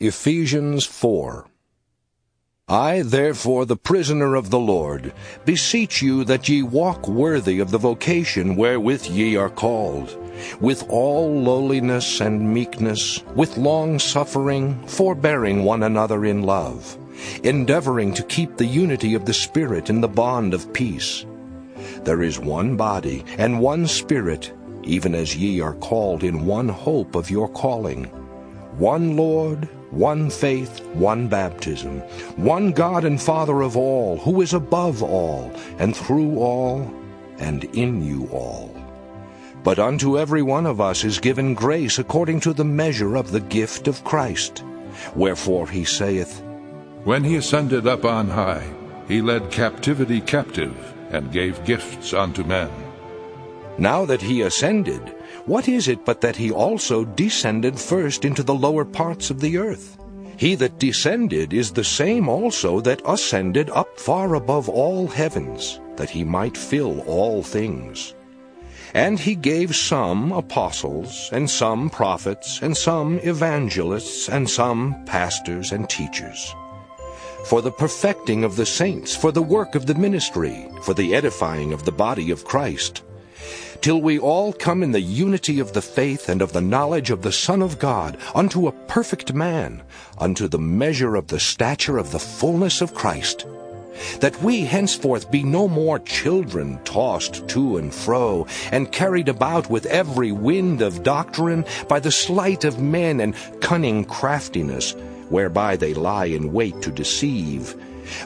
Ephesians 4 I, therefore, the prisoner of the Lord, beseech you that ye walk worthy of the vocation wherewith ye are called, with all lowliness and meekness, with long suffering, forbearing one another in love, endeavoring to keep the unity of the Spirit in the bond of peace. There is one body and one Spirit, even as ye are called in one hope of your calling, one Lord, one faith, one baptism, one God and Father of all, who is above all, and through all, and in you all. But unto every one of us is given grace according to the measure of the gift of Christ. Wherefore he saith, When he ascended up on high, he led captivity captive, and gave gifts unto men. Now that he ascended, what is it but that he also descended first into the lower parts of the earth? He that descended is the same also that ascended up far above all heavens, that he might fill all things. And he gave some apostles, and some prophets, and some evangelists, and some pastors and teachers, for the perfecting of the saints, for the work of the ministry, for the edifying of the body of Christ, till we all come in the unity of the faith and of the knowledge of the Son of God, unto a perfect man, unto the measure of the stature of the fullness of Christ, that we henceforth be no more children tossed to and fro, and carried about with every wind of doctrine by the sleight of men and cunning craftiness, whereby they lie in wait to deceive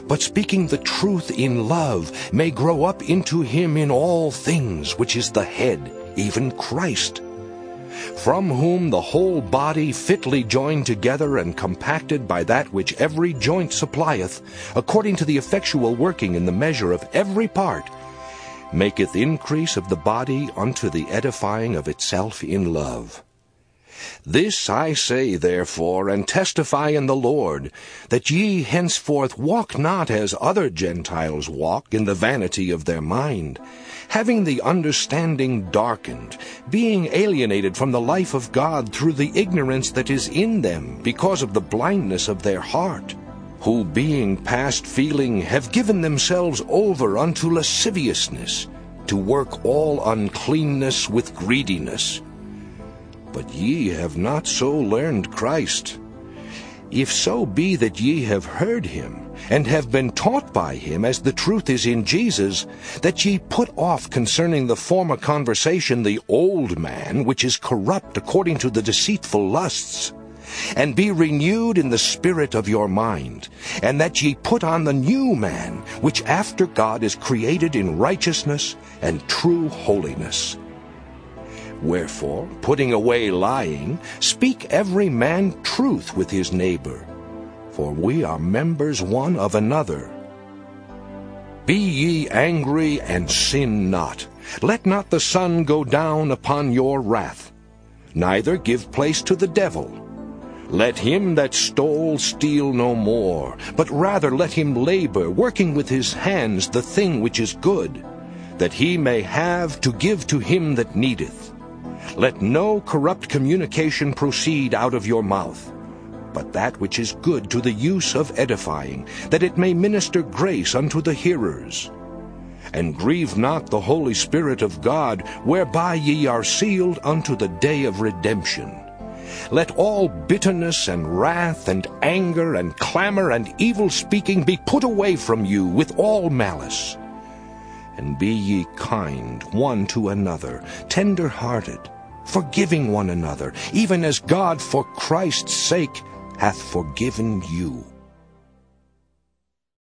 but speaking the truth in love, may grow up into him in all things, which is the head, even Christ, from whom the whole body fitly joined together and compacted by that which every joint supplieth, according to the effectual working in the measure of every part, maketh increase of the body unto the edifying of itself in love. This I say therefore, and testify in the Lord, that ye henceforth walk not as other Gentiles walk in the vanity of their mind, having the understanding darkened, being alienated from the life of God through the ignorance that is in them, because of the blindness of their heart, who being past feeling have given themselves over unto lasciviousness, to work all uncleanness with greediness. But ye have not so learned Christ. If so be that ye have heard him, and have been taught by him as the truth is in Jesus, that ye put off concerning the former conversation the old man, which is corrupt according to the deceitful lusts, and be renewed in the spirit of your mind, and that ye put on the new man, which after God is created in righteousness and true holiness. Wherefore, putting away lying, speak every man truth with his neighbor, for we are members one of another. Be ye angry and sin not. Let not the sun go down upon your wrath. Neither give place to the devil. Let him that stole steal no more, but rather let him labor, working with his hands the thing which is good, that he may have to give to him that needeth. Let no corrupt communication proceed out of your mouth, but that which is good to the use of edifying, that it may minister grace unto the hearers. And grieve not the Holy Spirit of God, whereby ye are sealed unto the day of redemption. Let all bitterness and wrath and anger and clamor and evil speaking be put away from you with all malice. And be ye kind one to another, tender hearted, forgiving one another, even as God for Christ's sake hath forgiven you.